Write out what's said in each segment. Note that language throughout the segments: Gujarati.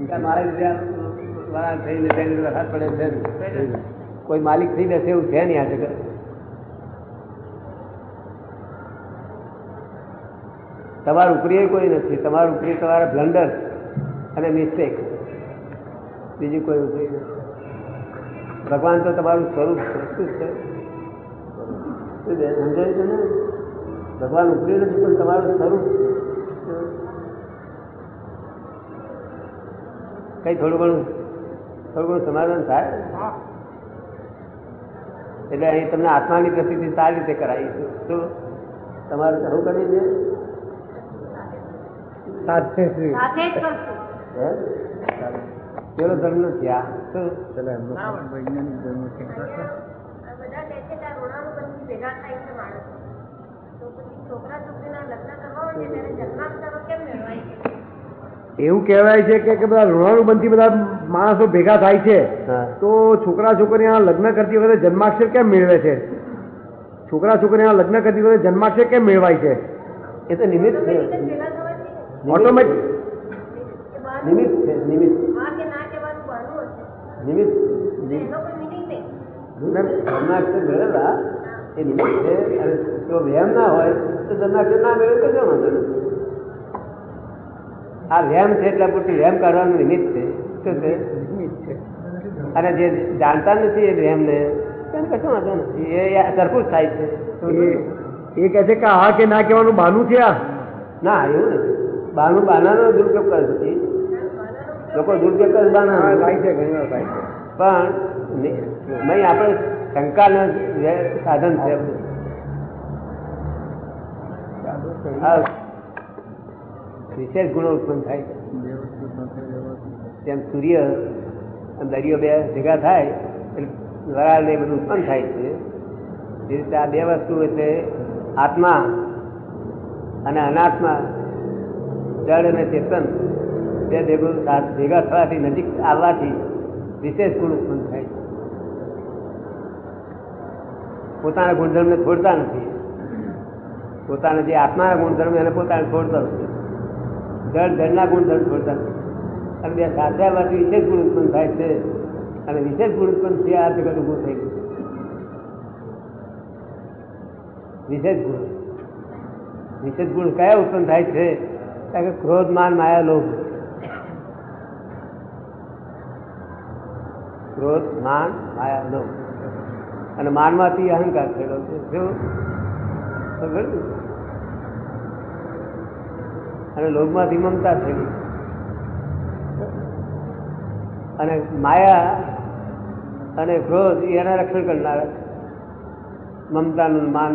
મારા લીધે થઈને તેની પડે છે કોઈ માલિક થઈ બેસે એવું છે નહીં આ જગત. તમારું ઉપરી કોઈ નથી, તમારું ઉપરી તમારા બ્લન્ડર અને મિસ્ટેક બીજું કોઈ ઉપરી નથી. ભગવાન તો તમારું સ્વરૂપ શું છે સમજાય છે ને? ભગવાન ઉપરી નથી, પણ તમારું સ્વરૂપ છે. કઈ થોડું ઘણું થોડું ઘણું સમાધાન થાય? એટલે અહીં તમને આત્માની પ્રતિતિ સારી રીતે કરાવી શું તમારે શું કરવી છે? સાથે શ્રી સાથે જ કરશું હે? પેલો ધર્મ નથી આ શું પેલા એમનો વૈજ્ઞાનિક ધર્મ છે. છોકરા છોકરીના લગ્ન કરવા હોય ત્યારે જન્માક્ષરો કેમ મેળવાય છે? એવું કહેવાય છે કે કે બધા ઋણાનુબંધી બધા માણસો ભેગા થાય છે. હા. તો છોકરા છોકરીના લગ્ન કરતી વખતે જન્માક્ષર કેમ મેળવે છે? છોકરા છોકરીના લગ્ન કરતી વખતે જન્માક્ષર કેમ મેળવાય છે? એ તો નિમિત્ત છે. ઓટોમેટિક. નિમિત્ત છે નિમિત્ત. નિમિત્ત. જન્માક્ષર મેળવેલા એ નિમિત્ત છે. અને જો વ્યાયામ ના હોય તો જન્માક્ષર ના મેળવે તો કેમ વાંધો આ વ્યામ છે એટલે પૂરતું વ્યામ કાઢવાનું નિમિત્ત છે. શું છે? અને જે જાણતા નથી એ વ્યામને તેને કશું વાંધો નથી. એ સરખું જ થાય છે. એ- કહે છે કે હા કે ના કહેવાનું બાનું છે આ? ના એવું નથી. બાનું બાનાનો દુરુપયોગ કરે છે લોકો દુરુપયોગ કરે બાના. થાય છે ઘણી વાર થાય છે. પણ નહીં આપણે શંકાનું સાધન છે. વિશેષ ગુણો ઉત્પન્ન થાય તેમ સૂર્ય દરિયો બે ભેગા થાય, એટલે વરાળ ને બધું ઉત્પન્ન થાય છે. એ રીતે આ બે વસ્તુ એટલે આત્મા અને અનાત્મા, જળ અને ચેતન, બે ભેગું ભેગા થવાથી નજીક આવવાથી વિશેષ ગુણ ઉત્પન્ન થાય છે. પોતાના ગુણધર્મને છોડતા નથી. પોતાના જે આત્માના ગુણધર્મ એને પોતાને છોડતા નથી. જળ જળના ગુણધર્મ છોડતા નથી અને બે આવવાથી વિશેષ ગુણ ઉત્પન્ન થાય છે. અને વિશેષ ગુણ ઉત્પન્ન થયા આ જગત ઉભું થઈ ગયું. વિશેષ ગુણ. વિશેષ ગુણ કયા ઉત્પન્ન થાય છે? કારણ કે ક્રોધ, માન, માયા, લોભ. ક્રોધ, માન, માયા, લોભ. અને માનમાંથી અહંકાર થયેલો છે. શું? અને લોભમાંથી મમતા થઈ અને માયા અને ક્રોધ એના રક્ષણ કરનાર. મમતાનું માન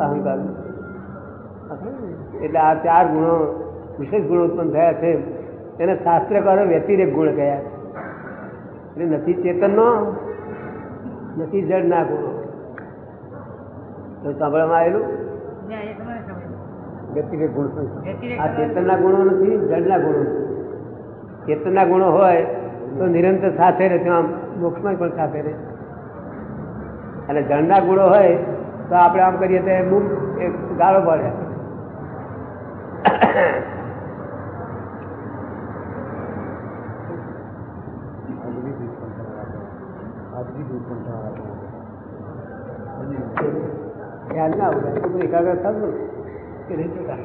અહંકારનું એટલે આ ચાર ગુણો, વિશેષ ગુણો ઉત્પન્ન થયા છે. એને શાસ્ત્રકારો વ્યતિરેક ગુણ કહ્યા એટલે નથી ચેતનનો, નથી જડના ગુણો. તો સાંભળવામાં આવેલું? વ્યક્તિગત ગુણ આ ચેતનના ગુણો નથી જડના ગુણો છે. ચેતનના ગુણો હોય તો નિરંતર સાથે રહે આમ મોક્ષમાં પણ સાથે રહે અને જળના ગુણો હોય તો આપણે આમ કરીએ તો બૂમ એક ગાળો પડે. ખ્યાલ ના આવે એકાગ્ર થતું કે નહીં થતા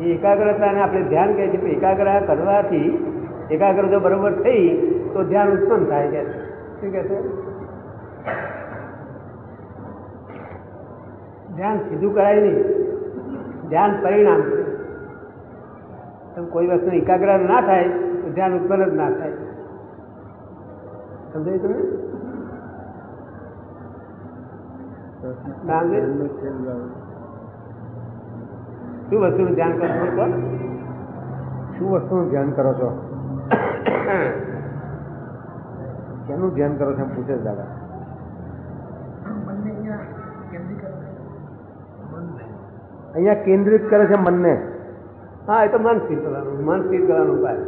એ એકાગ્રતાને આપણે ધ્યાન કહે છે કે એકાગ્ર કરવાથી એકાગ્ર જો બરોબર થઈ તો ધ્યાન ઉત્પન્ન થાય છે. શું કહે છે? ધ્યાન સીધું કરાય નહીં. ધ્યાન પરિણામ છે. તમે કોઈ વસ્તુ એકાગ્ર ના થાય તો ધ્યાન ઉત્પન્ન જ ના થાય. સમજાય તમે નામ? શું વસ્તુનું ધ્યાન કરો? છો શું વસ્તુનું ધ્યાન કરો છો? શેનું ધ્યાન કરો છો એમ પૂછે દાદા? અહીંયા કેન્દ્રિત કરે છે મનને. હા એ તો મન સ્થિર કરવાનું મન સ્થિર કરવાનો ઉપાય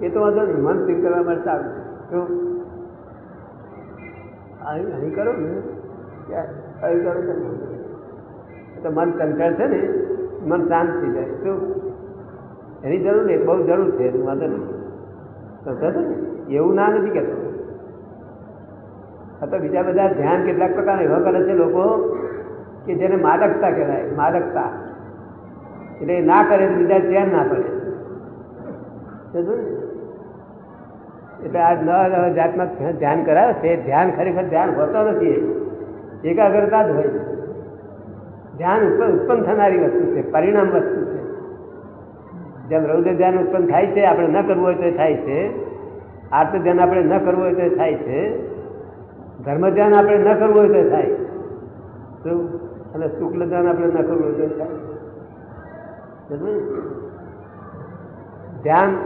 એ તો વાંધો નહીં મન સ્થિર કરવા માટે સારું છે. શું? અહીં કરો ને. અહીં કરો તો મન ચંચળ છે ને. મન શાંત થઈ જાય. શું? એની જરૂર નહીં, બહુ જરૂર છે, એનું વાંધો નહીં. ને? એવું ના નથી કહેતો. આ તો બીજા બધા ધ્યાન કેટલાક પ્રકારના એવા કરે છે લોકો કે જેને માદકતા કહેવાય, માદકતા. એટલે ના કરે તો બીજા ચેન ના પડે. એટલે આ નવા નવા જાતમાં ધ્યાન કરાવે છે, ધ્યાન ખરેખર ધ્યાન હોતો નથી એકાગ્રતા જ હોય. છે ધ્યાન ઉત્પન્ન થનારી વસ્તુ છે, પરિણામ વસ્તુ છે. જેમ રૌદ્ર ધ્યાન ઉત્પન્ન થાય છે, આપણે ન કરવું હોય તો થાય છે. આર્ત ધ્યાન આપણે ન કરવું હોય તો થાય છે. ધર્મ ધ્યાન આપણે ન કરવું હોય તો થાય. શું અને શુક્લ ધ્યાન આપણે ન કરવું હોય તો થાય. ધ્યાન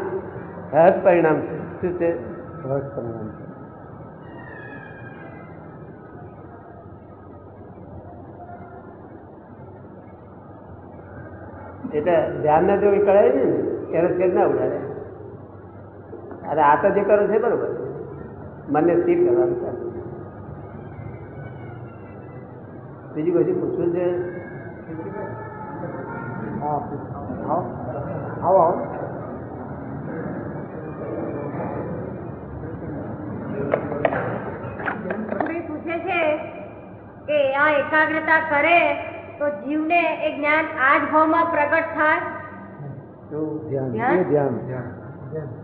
સહજ પરિણામ છે. શું છે? સહજ પરિણામ છે. એટલે ધ્યાનને જો કરાય ને, એને છેદ ના ઉડાડે. અરે આ તો જે કરો છે બરોબર. મનને સ્થિર કરવાનું બીજું કશું પૂછવું છે? આવો આવો. પૂછે છે કે આ એકાગ્રતા કરે તો જીવને એ જ્ઞાન આ જ ભાવમાં પ્રગટ થાય? ધ્યાન ધ્યાન? ધ્યાન.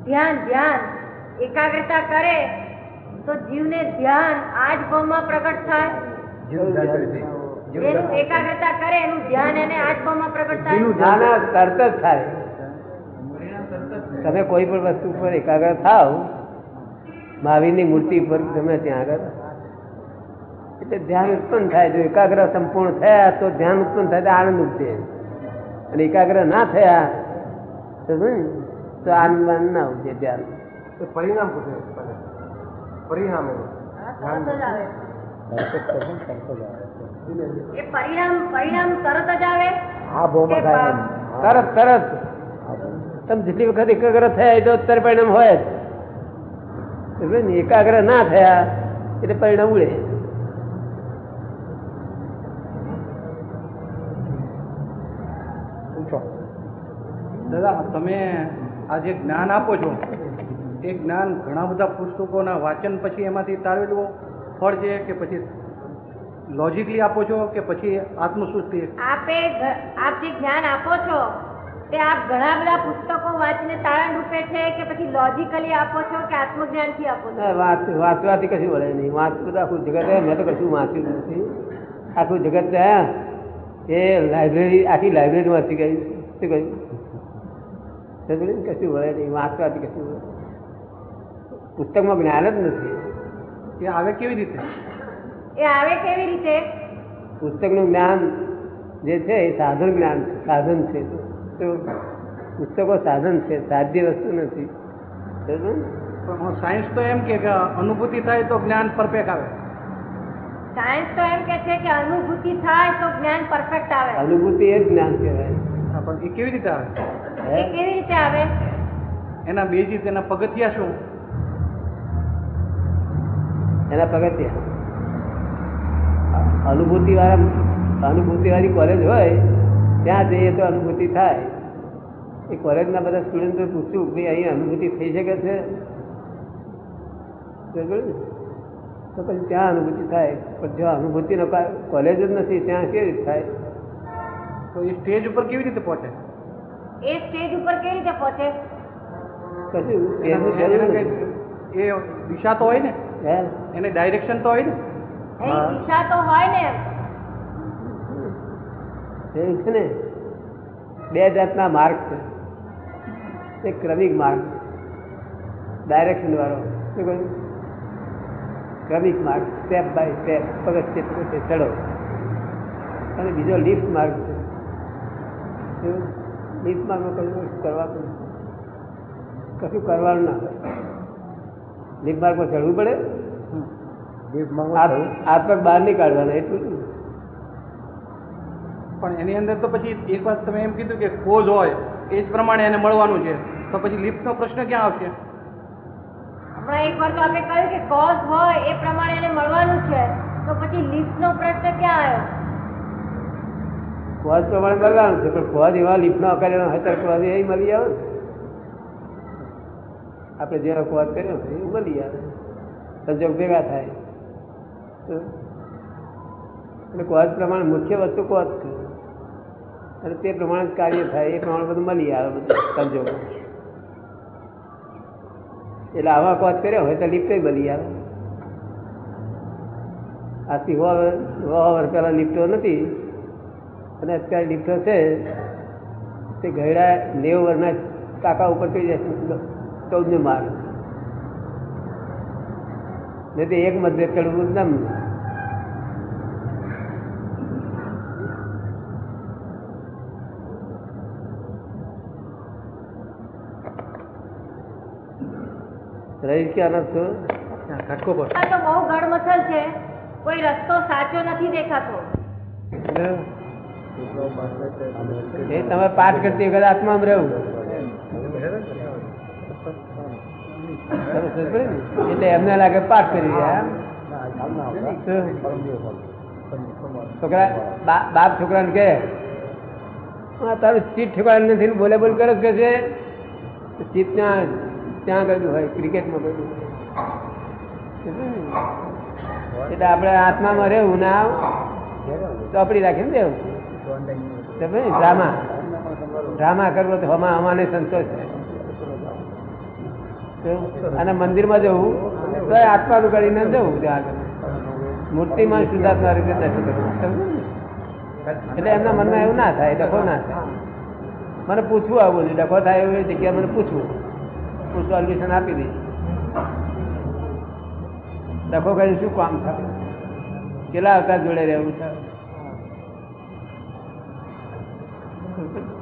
ધ્યાન ધ્યાન. એકાગ્રતા કરે તો જીવને ધ્યાન આ જ ભાવમાં પ્રગટ થાય? એનું એકાગ્રતા કરે એનું ધ્યાન એને આ જ ભાવમાં પ્રગટ થાય? તરત જ થાય. તમે કોઈ પણ વસ્તુ પર એકાગ્ર થાવ મહાવીરની મૂર્તિ પર તમે ત્યાં આગળ. એટલે ધ્યાન ઉત્પન્ન થાય. જો એકાગ્ર સંપૂર્ણ થયા તો ધ્યાન ઉત્પન્ન થાય તો આનંદ ઉપજે અને એકાગ્ર ના થયા તો શું? તો આનંદ ના ઉપજે ધ્યાન. પરિણામ પૂછે પરિણામ. પરિણામ પરિણામ તરત જ આવે. તરત તરત. આ ભાવ. તમે જેટલી વખત એકાગ્ર થયા તો અત્યારે પરિણામ હોય જ. ને? એકાગ્ર ના થયા એટલે પરિણામ ઉડે. દાદા તમે આ જે જ્ઞાન આપો છો એ જ્ઞાન ઘણા બધા પુસ્તકોના વાંચન પછી એમાંથી તારવેલું ફળ છે કે પછી લોજિકલી આપો છો કે પછી આત્મસુષ્ટિ આપે આપ જે જ્ઞાન આપો છો તે આપ ઘણા બધા પુસ્તકો વાંચીને તારણ રૂપે છે કે પછી લોજિકલી આપો છો કે આત્મજ્ઞાનથી આપો છો? વાંચવાથી કશું વળે નહીં. વાંચવું તો આખું જગત મેં તો કશું વાંચ્યું નથી. આખું જગત એ લાઇબ્રેરી આખી લાઇબ્રેરી વાંચી ગઈ. શું કહ્યું? કશું વળે નહીં વાંચવાથી કશું પુસ્તકમાં જ્ઞાન જ નથી. એ આવે કેવી રીતે? એ આવે કેવી રીતે? પુસ્તકનું જ્ઞાન જે છે એ સાધન જ્ઞાન છે સાધન છે. તો પુસ્તકો સાધન છે સાધ્ય વસ્તુ નથી. પણ સાયન્સ તો એમ કે કે અનુભૂતિ થાય તો જ્ઞાન પરફેક્ટ આવે. સાયન્સ તો એમ કે છે કે અનુભૂતિ થાય તો જ્ઞાન પરફેક્ટ આવે. અનુભૂતિ એ જ જ્ઞાન કહેવાય. પણ એ કેવી રીતે આવે? એ કેવી રીતે આવે? એના બેઝિસ એના પગથિયા શું? એના પગથિયા. અનુભૂતિ વાળા અનુભૂતિ વાળી કોલેજ હોય ત્યાં જઈએ તો અનુભૂતિ થાય. એ કોલેજના બધા સ્ટુડન્ટો પૂછ્યું કે ભાઈ અહીં અનુભૂતિ થઈ શકે છે? તો પછી ત્યાં અનુભૂતિ થાય. પણ જો અનુભૂતિનો કોલેજ જ નથી ત્યાં કેવી રીતે થાય? તો એ સ્ટેજ ઉપર કેવી રીતે પહોંચે? એ સ્ટેજ ઉપર કેવી રીતે પહોંચે? એ દિશા તો હોય ને? એને ડાયરેક્શન તો હોય ને? દિશા તો હોય ને. છે ને બે જાતના માર્ગ છે. એક ક્રમિક માર્ગ ડાયરેક્શન વાળો. શું કહ્યું? ક્રમિક માર્ગ સ્ટેપ બાય સ્ટેપ પગથિયે પગથિયે ચડો. અને બીજો લિફ્ટ માર્ગ છે. શું? માર્ગમાં કશું કરવાનું કશું કરવાનું ના હોય. લિફ્ટ માર્ગમાં ચડવું પડે. દીપમાં હાથ હાથ પગ બહાર નહીં કાઢવાના એટલું પણ એની અંદર તો પછી એક વાત તમે એમ કીધું કે કોઝ હોય એ જ પ્રમાણે એને મળવાનું છે. તો પછી લિફ્ટનો પ્રશ્ન ક્યાં આવશે? હમણાં એક વાર તો આપણે કહ્યું કે કોઝ હોય એ પ્રમાણે એને મળવાનું છે. તો પછી લિફ્ટનો પ્રશ્ન ક્યાં આવ્યો? કોજ પ્રમાણે મળવાનું છે, પણ ખોજ એવા લીપનો કર્યા હોય, ત્યારે કોજ એ મળી આવે. આપણે જેનો ખોજ કર્યો એ મળી આવે. સંજોગ ભેગા થાય. એટલે કોજ પ્રમાણે મુખ્ય વસ્તુ કોજ છે. અને તે પ્રમાણે કાર્ય થાય, એ પ્રમાણે બધું મળી આવે બધું સંજોગ. એટલે આવા કોજ કર્યો હોય તો લિફ્ટ મળી આવે. આજથી હોવા વર્ષ વર્ષ પહેલાં લિફ્ટો નથી. અને અત્યારે દીકરો છે તે ગયડા નેવ વર્ષના કાકા ઉપર થઈ જાય ચૌદને માર. ને તે એક મતભેદ ચડવું જ નમ રહીશ ક્યાં છો? પર. તો બહુ ગડમથલ છે. કોઈ રસ્તો સાચો નથી દેખાતો. એ તમે પાઠ કરતી વખત આત્મામાં રહેવું? એટલે એમને લાગે પાઠ કરી છોકરા બાપ છોકરાને "હા, તારું ચીટ ઠેકાણ નથી બોલે બોલ કરે કે છે? ચીટ ત્યાં ત્યાં કર્યું હોય ક્રિકેટમાં કર્યું એટલે આપણે આત્મામાં રહેવું ના ચોપડી રાખીને દેવું ડ્રામા ડ્રામા કરવો તો હમા અમાને સંતોષ અને મંદિરમાં જવું, તો આત્માનું કરીને જવું ત્યાં આગળ. મૂર્તિમાં શુદ્ધાત્મા રીતે દર્શન કરવું. એટલે એમના મનમાં એવું ના થાય, ડખો ના થાય. મને પૂછવું આવું નહીં ડખો થાય એવી જગ્યાએ મને પૂછવું. હું સોલ્યુશન આપી દઈશ ડખો કરીને શું કામ થાય? કેટલા અવતાર જોડે રહેવું છે?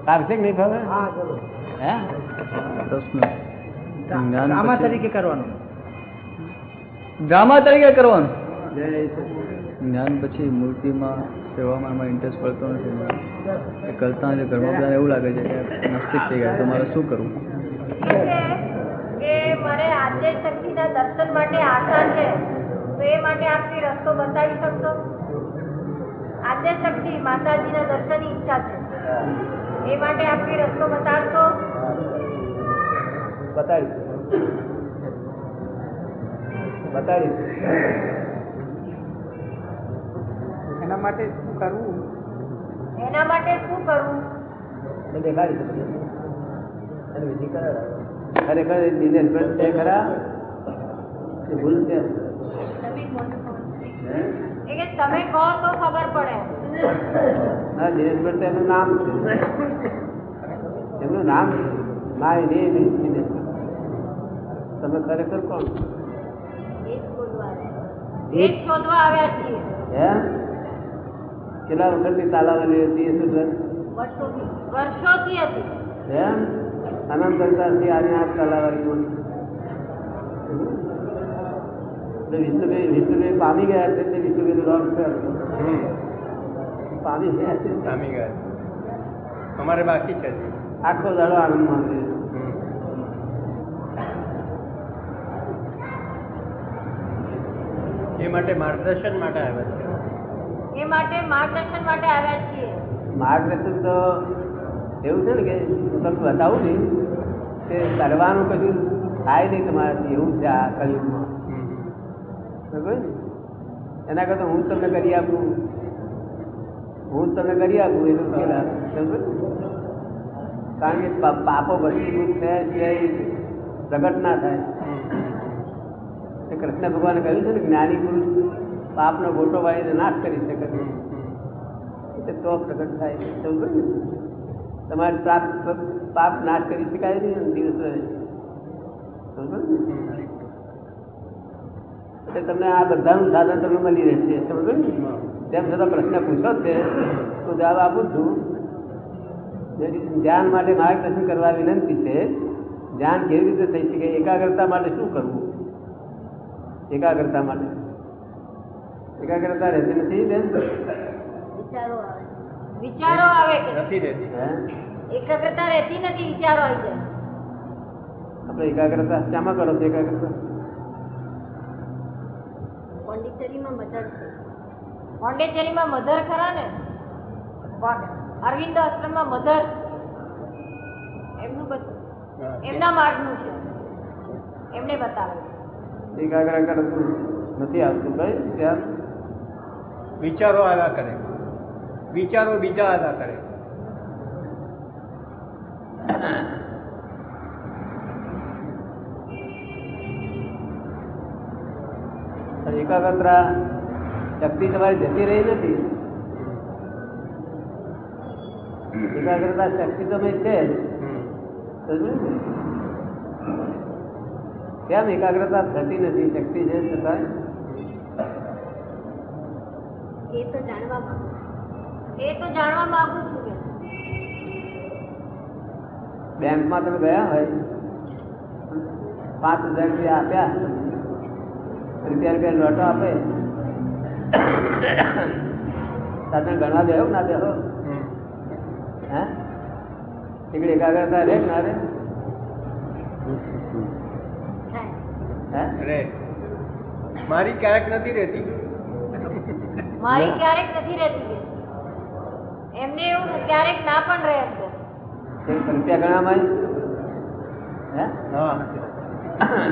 ફાવશે કે નહીં ફાવે હે પછી- તરીકે કરવાનું. ડ્રામા તરીકે કરવાનું? જ્ઞાન પછી મૂર્તિમાં સેવામાં એમાં ઇન્ટરેસ્ટ પડતો નથી. એ કરતા જે ઘરમાં બધાને એવું લાગે છે કે નાસ્તિક થઈ ગયા. તો મારે શું કરવું કે મારે આદ્ય શક્તિના દર્શન માટે આશા છે. તો એ માટે આપની રસ્તો બતાવી શકશો? આદ્ય શક્તિ માતાજીના દર્શનની ઈચ્છા છે. એ માટે આપની રસ્તો બતાડશો બતાડીશ બતાડીશ એના માટે શું કરવું? એના માટે શું કરવું મેં દેખાડી શકીએ અને વિધિ કરાવે ખરેખર દિનેશ ભટ્ટ છે ખરા? કે ભૂલ છે. હે? એ કે તમે કહો તો ખબર પડે. હા દિનેશ ભટ્ટ તો એમનું નામ છે. એમનું નામ નેમ ઇઝ દિનેશ તમે ખરેખર કોણ? એ. એ કેટલા વખતની તાલાવાલી હતી એ શું વર્ષોથી વર્ષોથી હતી. એમ અનંત અવતારથી આની આ તાલાવાલી બોલી વિષ્ણુભાઈ વિષ્ણુભાઈ પામી ગયા છે તે વિષ્ણુભાઈ રોંગ છે. પામી ગયા છે. પામી ગયા અમારે બાકી છે આખો દાડો આનંદ માને એ માટે માર્ગદર્શન માટે આવ્યા છે. એ માટે માર્ગદર્શન માટે આવ્યા છીએ. માર્ગદર્શન તો એવું છે ને કે હું તમને બતાવું ને કે કરવાનું કશું થાય નહીં તમારાથી એવું છે આ કલયુગમાં એના કરતાં હું તમને કરી આપું. હું જ તમને કરી આપું એનું ઉકેલ આવે. બરાબર ને? કારણ કે પા- પાપો ભસ્મીભૂત થયા સિવાય પ્રગટ ના થાય. એ કૃષ્ણ ભગવાને કહ્યું છે ને, જ્ઞાની પુરુષ પાપનો ગોટો વાળીને નાશ કરી શકે છે. એટલે તો પ્રગટ થાય સમજો ને? તમારે પાપ પાપ નાશ કરી શકાય નહીં ને દિવસ રહે સમજો ને? એટલે તમને આ બધાનું સાધન તમને મળી રહેશે. સમજો ને? તેમ છતાં પ્રશ્ન પૂછો જ છે. તો જવાબ આપું છું. ધ્યાન માટે માર્ગદર્શન કરવા વિનંતી છે ધ્યાન કેવી રીતે થઈ શકે એકાગ્રતા માટે શું કરવું? એકાગ્રતા માટે. એકાગ્રતા રહેતી નથી બેન? વિચારો આવે. વિચારો આવે કે નથી રહેતી. હે? એકાગ્રતા રહેતી નથી વિચારો આવી જાય. આપણે એકાગ્રતા શામાં કરો છો એકાગ્રતા? પોંડિચેરીમાં મધર છે. પોંડિચેરીમાં મધર ખરા ને? અરવિંદ આશ્રમમાં મધર. એમનું બધું એમના માર્ગનું છે. એમને બતાવે. એકાગ્ર કરતું નથી આવતું કઈ? ધ્યાન? વિચારો આવ્યા કરે. વિચારો બીજા આવ્યા કરે. એકાગ્રતા શક્તિ તમારી જતી રહી નથી એકાગ્રતા શક્તિ તમે છે જ. સમજ્યું ને? કેમ એકાગ્રતા થતી નથી શક્તિ છે છતાં એ તો જાણવા માંગુ એ તો જાણવા માંગુ છું કે બેંકમાં તમે ગયા હોય પાંચ હજાર રૂપિયા આપ્યા રૂપિયા રૂપિયા નોટો આપે તમે ગણવા દેવો ના દેવો હે. એકડી એકાગ્રતા રે ના રે હે? મારી ક્યારેક નથી રહેતી. મારી ક્યારેક નથી રહેતી એમને એવું ક્યારેક ના પણ રહે રૂપિયા ગણામાં હે? હા.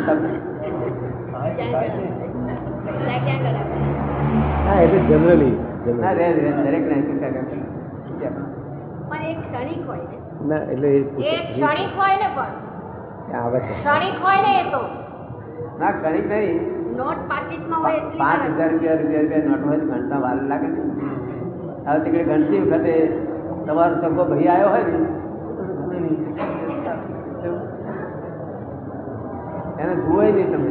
તમે ક્યાં હા એટલે જનરલી ના રે રે દરેક ને એકાગ્રતા રૂપિયા પણ એ ક્ષણિક હોય ને? ના એટલે એ એ ક્ષણિક હોય ને પણ? આવે ક્ષણિક હોય ને એ તો? ના ક્ષણિક નહીં. નોટ પાકીટમાં હોય એટલી પાંચ વાર. હજાર રૂપિયા રૂપિયા રૂપિયા નોટ હોય ઘંટા વાર લાગે ને હવે તીકડે ગણતી વખતે તમારો સગો ભાઈ આવ્યો હોય ને? એને જુઓ નહીં તમે.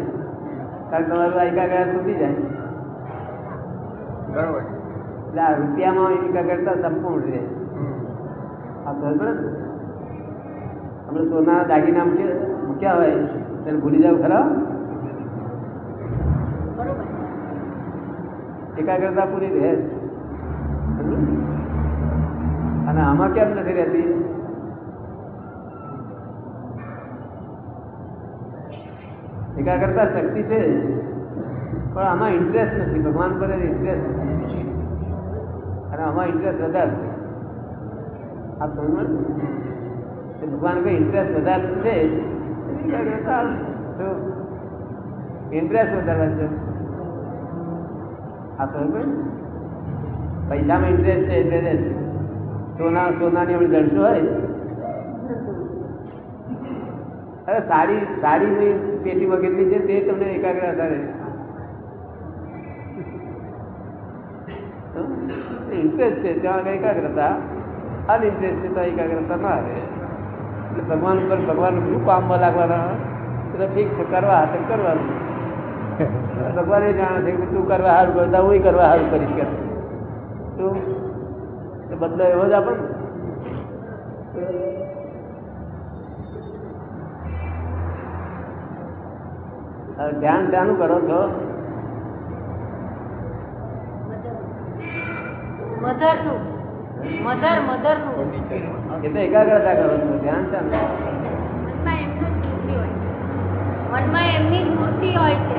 કારણ તમારું આઈકા ગયા સુધી જાય. બરોબર. એટલે આ રૂપિયામાં એકાગ્રતા સંપૂર્ણ છે આ ખબર આપણે સોના દાગીના મૂક્યા મૂક્યા હોય ત્યારે ભૂલી જાવ ખરા. એકાગ્રતા પૂરી રહે અને આમાં કેમ નથી રહેતી? એકાગ્રતા શક્તિ છે પણ આમાં ઇન્ટરેસ્ટ નથી. ભગવાન પર ઇન્ટરેસ્ટ નથી. અને આમાં ઇન્ટરેસ્ટ વધારે છે. આ સમજ ભગવાન કઈ ઇન્ટરેસ્ટ વધારે છે. ઇન્ટરેસ્ટ વધારે છે. આ સમજ પૈસામાં ઇન્ટરેસ્ટ છે એટલે સોના, સોનાની આપણે જણસો હોય. અરે સાડી, સાડીની પેટી કેટલી છે તે તમને એકાગ્રતા રહે ઇન્ટરેસ્ટ છે, ત્યાં આગળ એકાગ્રતા? અનઇન્ટરેસ્ટ છે, તો એકાગ્રતા ના રહે. એટલે ભગવાન ઉપર ભગવાન શું કામમાં લાગવાના? એટલે ઠીક છે, કરવા હાથે કરવાનું. ભગવાન એ જાણે છે કે તું કરવા સારું કરતા, હું કરવા સારું કરીશ કે. તું બદલો એવો જ આપણને? ધ્યાન શાનું કરો છો? મધરનું. મધર મધરનું. એ તો એકાગ્રતા કરો છો ધ્યાન છે મનમાં એમની જ મૂર્તિ હોય મનમાં એમની જ મૂર્તિ હોય છે.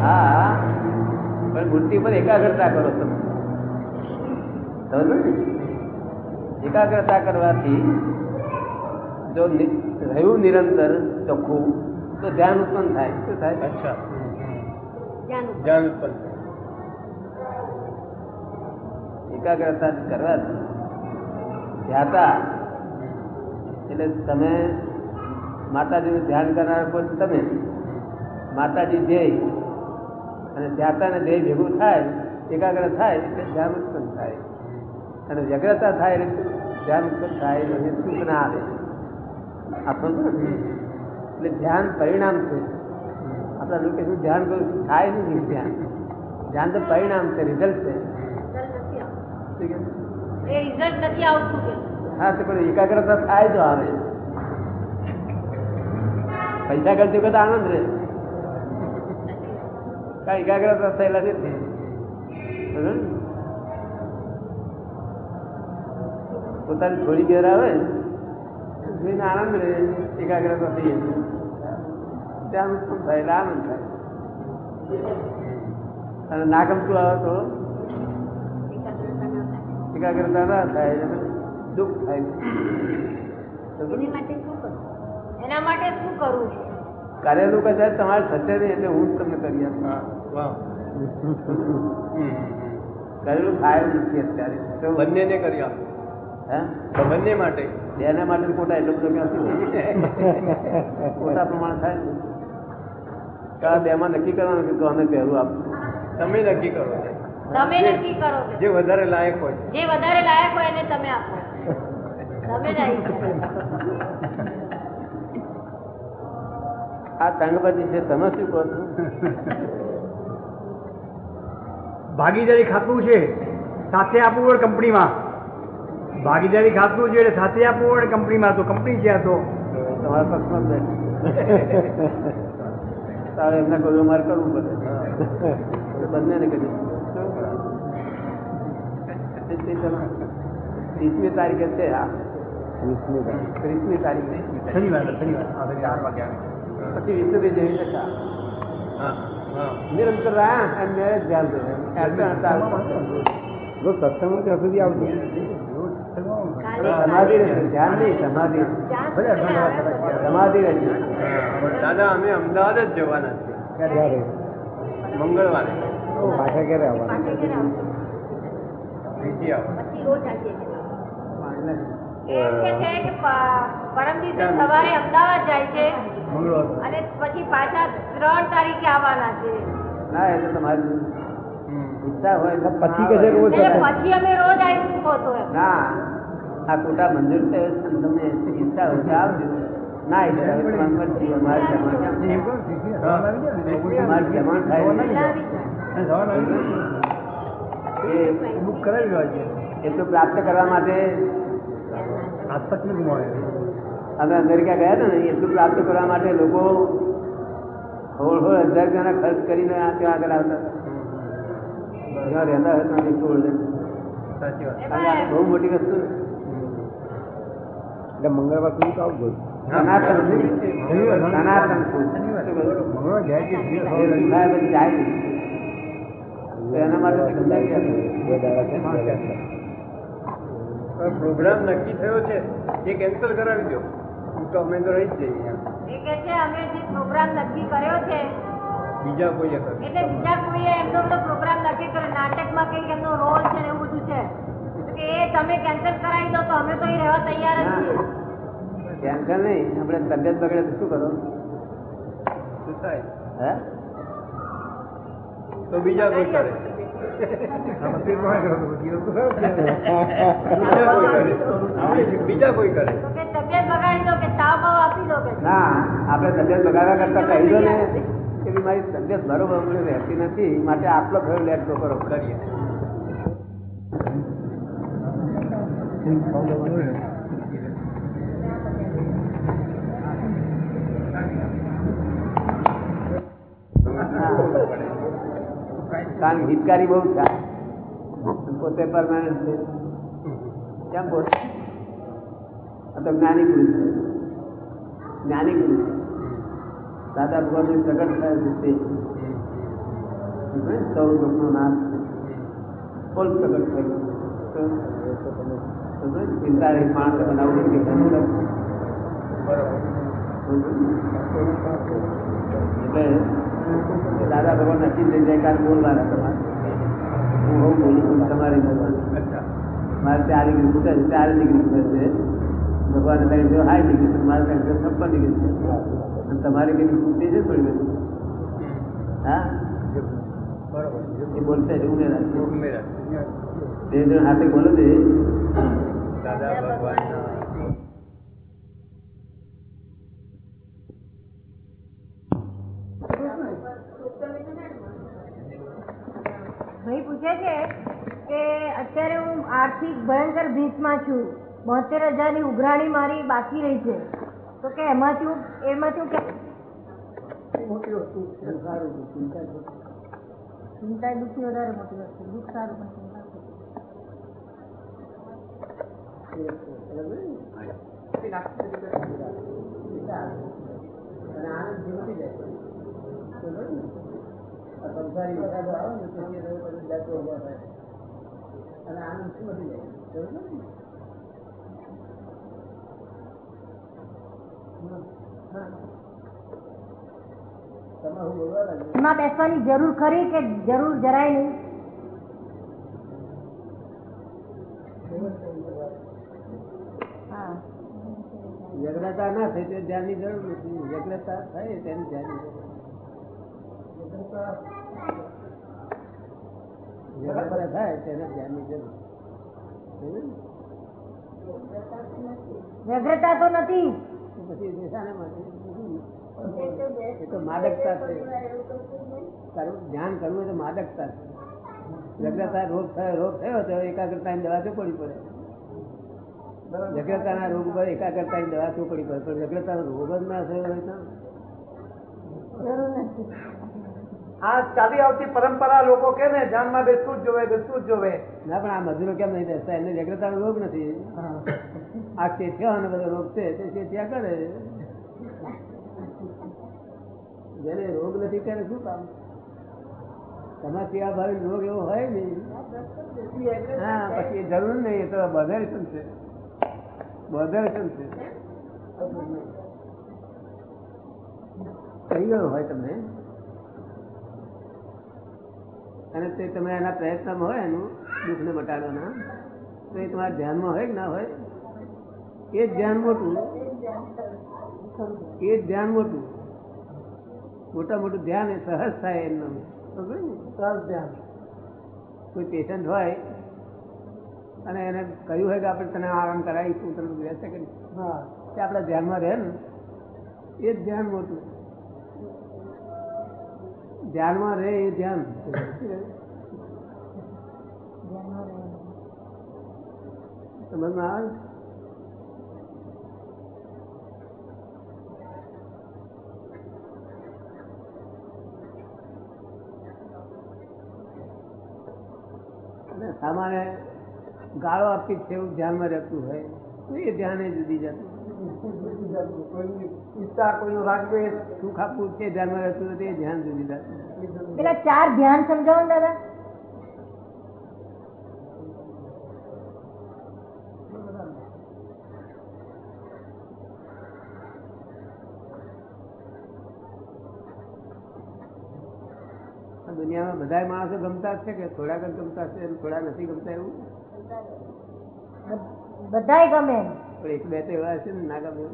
હા પણ મૂર્તિ પર એકાગ્રતા કરો તમે. સમજો ને? એકાગ્રતા કરવાથી જો રહ્યું નિરંતર ચોખ્ખું તો ધ્યાન ઉત્પન્ન થાય. શું થાય? અચ્છા. ધ્યાન ઉત્પન્ન એકાગ્રતા કરવા ધ્યાતા એટલે તમે માતાજીનું ધ્યાન કરનાર પણ તમે. માતાજી ધ્યેય. અને ધ્યાતા ને ધ્યેય ભેગું થાય, એકાગ્ર થાય, એટલે ધ્યાન ઉત્પન્ન થાય. અને વ્યગ્રતા થાય એટલે ધ્યાન ઉત્પન્ન થાય, અને સુખ ના આવે. આ એટલે ધ્યાન પરિણામ છે. આપણા લોકો ધ્યાન કરું થાય નહીં ધ્યાન. ધ્યાન તો પરિણામ છે રિઝલ્ટ છે રિઝલ્ટ નથી આવતું. શું કહે? એ રિઝલ્ટ નથી આવતું કે. હા તો પણ એકાગ્રતા થાય તો આવે. પૈસા કરતી વખત આનંદ રહે. કારણ એકાગ્રતા થયેલા નથી? પોતાની થોડી ઘેર આવે જોઈને આનંદ રહે એકાગ્રતા થઈ જાય ત્યાં ઉત્પન્ન થાય એટલે આનંદ થાય. અને ના ગમતું આવે તો એકાગ્રતા ના થાય દુઃખ થાય એની માટે શું કરવું એના માટે શું કરવું છે? કરેલું કદાચ તમારે થશે નહીં એટલે હું જ તમને કરી આપું. કરેલું થાય નથી અત્યારે. તો બંનેને કરી આપો. હા? બંને માટે. બેને માટે ખોટા એટલો બધો ક્યાંથી ખોટા પ્રમાણ થાય ને તો બેમાં નક્કી કરવાનું કે કોને પહેલું આપવું તમે નક્કી કરો તમે નક્કી કરો જે વધારે લાયક હોય. જે વધારે લાયક હોય એને તમે આપો. તમે આ તંગપતિ છે તમે શું કહો છો? ભાગીદારી ખાતું છે સાથે આપવું હોય કંપનીમાં. ભાગીદારી ખાતું છે એટલે સાથે આપવું હોય કંપનીમાં તો કંપની છે આ તો. તમારા પક્ષમાં તારે એમને કહ્યું મારે કરવું પડે. બંનેને કરી ત્રીસમી તારીખે છે આ. ત્રીસમી તારીખે. શનિવાર શનિવાર. હા શનિવાર પછી વિષ્ણુભાઈ જેવી શકા હા હા. નિરંતર રહ્યા અને મેરેજ ધ્યાન દો જો સત્સંગમાં ત્યાં સુધી આવજો સમાધિ રહેશે ધ્યાન નહીં સમાધિ. સમાધિ રહેશે. દાદા અમે અમદાવાદ જ જવાના છીએ. મંગળવારે. પાછા ક્યારે આવવાના? પાછે આવો. રોજ આવીએ છીએ. પરમ દિવસે સવારે અમદાવાદ જાય છે. અને પછી પાછા ત્રણ તારીખે આવવાના છે. ના એ તો તમારી ઈચ્છા હોય તો પછી કે રોજ એટલે પછી અમે રોજ તો ના આ કોટા મંદિર છે તમને ઈચ્છા હોય તો આવજો. ના ઈચ્છા હોય તો તમારે મરજી. અમારે જમણ થાય? આવી. એ બુક કરાવી હોય છે. તો પ્રાપ્ત કરવા માટે અમે અમેરિકા ગયા હતા ને એટલું પ્રાપ્ત કરવા માટે લોકો હોળ હોળ હજાર જણા ખર્ચ કરીને ત્યાં આગળ આવતા. રહેતા આ બહુ મોટી વસ્તુ એટલે મંગળવાર સુધી તો આવજો સનાતન સનાતન જાય છે એ સુખાય પછી જાય નહીં. તો એના માટે પ્રોગ્રામ નક્કી થયો છે એ કેન્સલ કરાવી દો. તો અમે તો રહી જ જઈએ એ કે છે અમે જે પ્રોગ્રામ નક્કી કર્યો છે બીજા કોઈએ કર્યો? એટલે બીજા કોઈએ એમનો બધો પ્રોગ્રામ નક્કી કર્યો નાટકમાં કંઈક એમનો રોલ છે ને એવું બધું છે. કે એ તમે કેન્સલ કરાવી દો તો અમે તો એ રહેવા તૈયાર જ છીએ. કેન્સલ નહીં આપણે તબિયત બગડે તો શું કરો? શું થાય? હે? તો બીજા કોઈ કરે. બીજા કોઈ કરે. તો કે તબિયત બગાડી દો કે તાવ બાવ આપી દો કે ના આપણે તબિયત બગાડવા કરતા કહી દો ને કે મારી તબિયત બરોબર મને રહેતી નથી માટે આટલો ખરો લેટ તો કરો કરીએ. કારણ હિતકારી બહુ થાય. પોતે પરમાનન્ટ છે. કેમ બોલ આ તો જ્ઞાની પુરુષ છે. જ્ઞાની પુરુષ છે. દાદા ભગવાન પ્રગટ થયા છે તે. સૌ લોકનો નાશ છે. ફૂલ પ્રગટ થયું ચિંતા રહી માણસે બનાવવું કે બરાબર. એટલે દાદા ભગવાન નક્કી થઈ જાય કારણ બોલવાના તમારે. હું બહુ બોલું છું તમારે મારે ચાર ડિગ્રી ફૂટે છે ચાર ડિગ્રી ફૂટે છે. ભગવાન કહે છે હાઈ ડિગ્રી છે. મારે કહે છે છપ્પન ડિગ્રી છે. અને તમારે કઈ ફૂટતી છે થોડી હા? બરોબર. એ બોલશે ઉમેરા ઉમેરા બે જણ હાથે બોલો છે. દાદા ભગવાનના ભાઈ પૂછે છે કે અત્યારે હું આર્થિક ભયંકર ભીતમાં છું. બોતેર હજારની ઉઘરાણી મારી બાકી રહી છે. તો કે એમાંથી હું એમાંથી હું કે ચિંતા એ દુઃખથી વધારે મોટી વસ્તુ. દુઃખ સારું પણ ચિંતા આનંદ જીવતી જાય. સંસારી વરસાદો આવે ને તે શું વધી જાય જરૂર નથી એમાં બેસવાની જરૂર ખરી કે જરૂર જરાય નહીં? વ્યગ્રતા ના થઈ તે ધ્યાનની જરૂર નથી. વ્યગ્રતા થાય તેની ધ્યાનની જરૂર વ્યગ્રતા થાય તેને ધ્યાનની જરૂર સમજ્યું ને? વ્યગ્રતા તો નથી તો પછી તે શાના માટે એ તો માદકતા છે કરવું ધ્યાન કરવું એ તો માદકતા છે વ્યગ્રતા રોગ થયો રોગ થયો તો એકાગ્રતાની દવા ચોપડી પડે વ્યગ્રતાના રોગ ઉપર એકાગ્રતાની દવા ચોપડી પડે પણ વ્યગ્રતાનો રોગ જ ના થયો હોય તો આ ચાલી આવતી પરંપરા લોકો કે ને ધ્યાનમાં બેસતું જ જોવે બેસતું જ જોવે. ના પણ આ મજૂરો કેમ નહીં બેસતા? એમને વ્યગ્રતા રોગ નથી. આ ચેઠિયા અને બધો રોગ છે તે ચેઠિયા કરે. જેને રોગ નથી કરે શું કામ? તમારા સેવા ભાવી રોગ એવો હોય ને. હા પછી જરૂર નહીં એ તો બધરેશન છે. બધરેશન છે. કઈ ગયો હોય તમને? અને તે તમે એના પ્રયત્નમાં હોય એનું દુઃખને મટાડવાના તો એ તમારા ધ્યાનમાં હોય કે ના હોય? એ જ ધ્યાન મોટું. એ જ ધ્યાન મોટું. મોટા મોટું ધ્યાન એ સહજ થાય એમનું? સહજ ધ્યાન. કોઈ પેશન્ટ હોય અને એને કહ્યું હોય કે આપણે તને આરામ કરાવીશું તને બે સેકન્ડ હા. તે આપણા ધ્યાનમાં રહે ને. એ જ ધ્યાન મોટું. ધ્યાનમાં રહે એ ધ્યાન. સામાન્ય ગાળો આપી છે એવું ધ્યાનમાં રહેતું હોય, તો એ ધ્યાન જુદી જતું ઈચ્છા કોઈનો રાગદ્વેષ સુખ આપવું તે ધ્યાનમાં રહેતું હોય તે ધ્યાન જુદી જતું પેલા ચાર ધ્યાન સમજાવો ને દાદા. આ દુનિયામાં બધા માણસો ગમતા જ છે કે થોડાક જ ગમતા છે અને થોડા નથી ગમતા એવું? બધાય ગમે પણ એક બે તો એવા હશે ને ના ગમે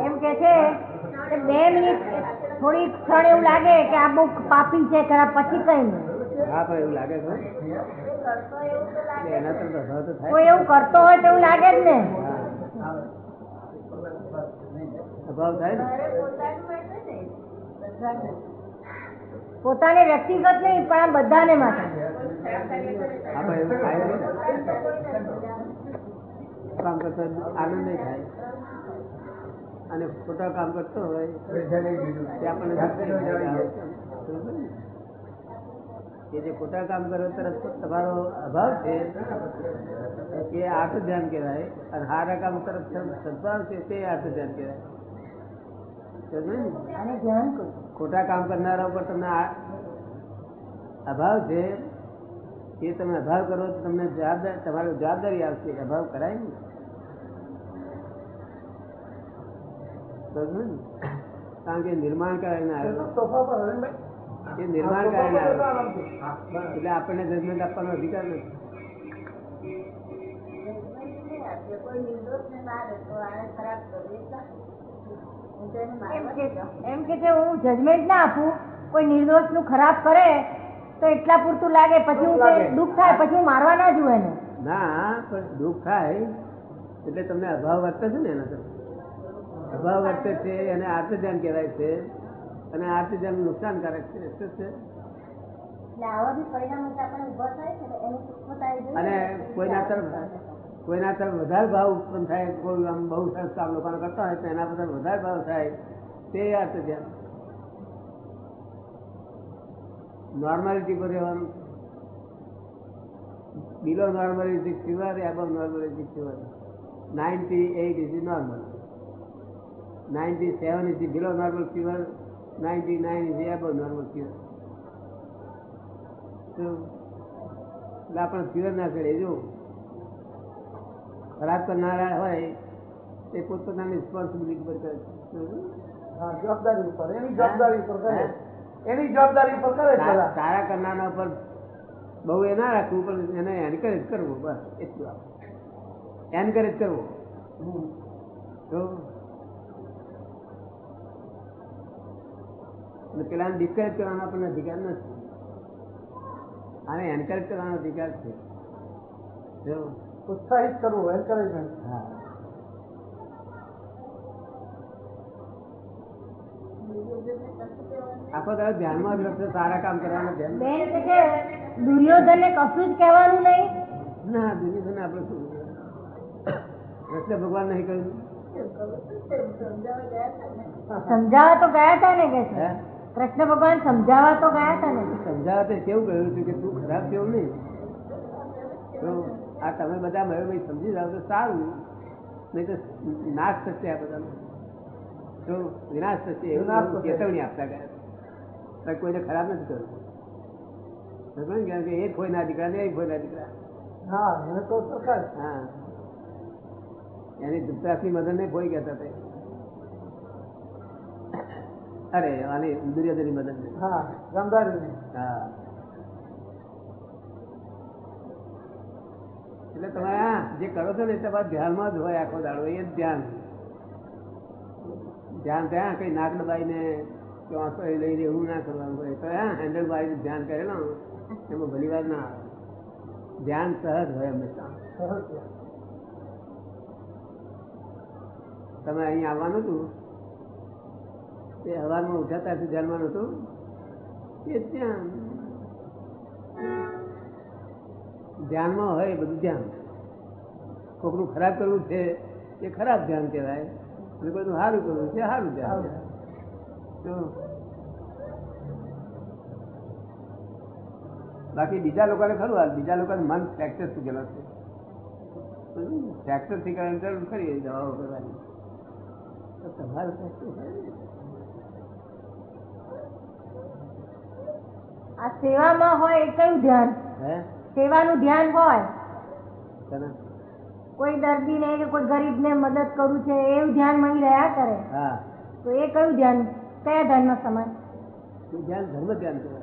એમ કે છે બે મિનિટ થોડી ક્ષણ એવું લાગે કે આ બુક પાપી છે ખરા પછી કઈ નહીં. હા પણ એવું લાગે છે એના તો કોઈ એવું કરતો હોય તો એવું લાગે જ ને. અભાવ થાય ને? પોતાને વ્યક્તિગત નહીં, પણ આ બધાને માટે. કામ કરતો આનંદ નહીં થાય. અને ખોટા કામ કરતો હોય, તે આપણને? એ જે ખોટા કામ કરે તરફ તમારો અભાવ છે. એ આર્થ ધ્યાન કહેવાય, અને સારા કામ તરફ સદભાવ છે, તે આર્થ ધ્યાન કહેવાય સમજ્યું ને? અને ધ્યાન કરું ખોટા કામ કરનારા ઉપર તમને અભાવ છે? એ તમે અભાવ કરો તો તમને જવાબદારી તમારી જવાબદારી આવશે અભાવ કરાય ને ને? કારણ કે નિર્માણ કરાવીને આવ્યો. એ નિર્માણ કરાવીને આવ્યો. એટલે આપણને જજમેન્ટ આપવાનો અધિકાર નથી. એમ કે- છે. હું જજમેન્ટ ના આપું કોઈ નિર્દોષનું ખરાબ કરે તો એટલા પૂરતું લાગે પછી હું દુઃખ થાય પછી હું મારવા ના જુએ ને ના પણ દુઃખ થાય એટલે તમને અભાવ વર્તે છે ને એના અભાવ વર્તે છે એને આર્તજન કહેવાય છે અને આર્તજન ધ્યાન નુકસાનકારક છે શું છે. અને કોઈના તરફ કોઈના તરફ વધારે ભાવ ઉત્પન્ન થાય, કોઈ આમ બહુ સરસ કામ લોકો કરતા હોય, તો એના પર વધારે ભાવ થાય, તે અર્થ ધ્યાન. નોર્માલિટી પર રહેવાનું. Below normal is fever above normal is fever ninety eight is normal ninety seven is below normal fever ninety nine is above normal fever એટલે આપણે ફીવર ના ચડે જો ખરાબ કરનારા હોય એ પોતપોતાની રિસ્પોન્સિબિલિટી પર કરે છે. હા જવાબદારી ઉપર. એની જવાબદારી ઉપર કરે. એની જવાબદારી ઉપર કરે છે સા- બધા. સારા કરનારના પર બહુ એ ના રાખવું પણ એને એન્કરેજ કરવું બસ એટલું એન્કરેજ કરવો. તો? અને ડિસ્કરેજ કરવાનો આપણને અધિકાર નથી. આને એન્કરેજ કરવાનો અધિકાર છે. જો ઉત્સાહિત કરવું એન્કરેજમેન્ટ આખો દાડો ધ્યાનમાં જ રહેશે, સારા કામ કરવાનું ધ્યાન બેન છે કે દુર્યોધનને કશું જ કહેવાનું નહીં. ના દુર્યોધન આપણે શું એટલે ભગવાન નહીં કહ્યું? સમજાવવા તો ગયા હતા ને કે છે કૃષ્ણ ભગવાન સમજાવવા તો ગયા હતા ને. સમજાવવા તો કેવું કહ્યું હતું કે તું ખરાબ કેવું નહીં? આ તમે બધા ભાઈ સમજી જાઓ તો સારું. નહીં તો નાશ થશે આ બધાનો. તો વિનાશ થશે એવું ચેતવણી આપતા ગયા. પણ કોઈને ખરાબ નથી કર્યું સમજો ને? કેમ કે એ ખોઈના દીકરા ને દીકરા. હા એને તો સરકાર હા. એની ધૃતરાષ્ટ્રની મદદ ને ખોઈ ગયા હતા તે. અરે આની દુર્યોધનની મદદ ને હા ગાંધારી હા. એટલે તમે આ જે કરો છો ને તમારા ધ્યાનમાં જ હોય આખો દાડો, એ જ ધ્યાન. ધ્યાન ત્યાં કઈ નાક દબાઈને આંખો લઈને એવું ના કરવાનું હોય, તો હા હેન્ડલ મારીને ધ્યાન કરેલો એમાં ભલી વાર ના આવે. ધ્યાન સહજ હોય હંમેશા. તમે અહીં આવવાનું હતું? તે હવામાં ઉઠાતા ધ્યાનમાં નહોતું? એ ધ્યાન. ધ્યાનમાં હોય એ બધું ધ્યાન. કોકનું ખરાબ કરવું છે એ ખરાબ ધ્યાન કહેવાય. અને કોઈનું સારું કરવું છે સારું ધ્યાન કહેવાય. તો બાકી બીજા લોકોને ખરું હાલ બીજા લોકોને મન ફ્રેક્ચર થઈ ગયેલો છે? ફ્રેક્ચરથી કરવાની જરૂર ખરી દવાઓ કરવાની. તો તમારું ફ્રેક્ચર થાય ને. આ સેવામાં હોય એ કયું ધ્યાન? હે? સેવાનું ધ્યાન હોય? કોઈ દર્દીને કે કોઈ ગરીબને મદદ કરું છે એવું ધ્યાન મળી રહ્યા કરે. હા. તો એ કયું ધ્યાન? કયા ધ્યાનમાં સમાન? ધ્યાન ધર્મ ધ્યાન કહેવાય.